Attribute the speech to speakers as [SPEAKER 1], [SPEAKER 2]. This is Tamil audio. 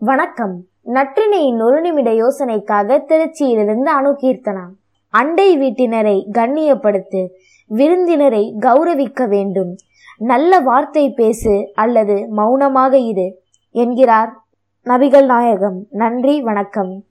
[SPEAKER 1] வணக்கம். நற்றினையின் ஒரு நிமிட யோசனைக்காக திருச்சியிலிருந்து அணுகீர்த்தனா. அண்டை வீட்டினரை கண்ணியப்படுத்து விருந்தினரை கௌரவிக்க வேண்டும். நல்ல வார்த்தை பேசு அல்லது மௌனமாக இரு என்கிறார் நபிகள் நாயகம். நன்றி வணக்கம்.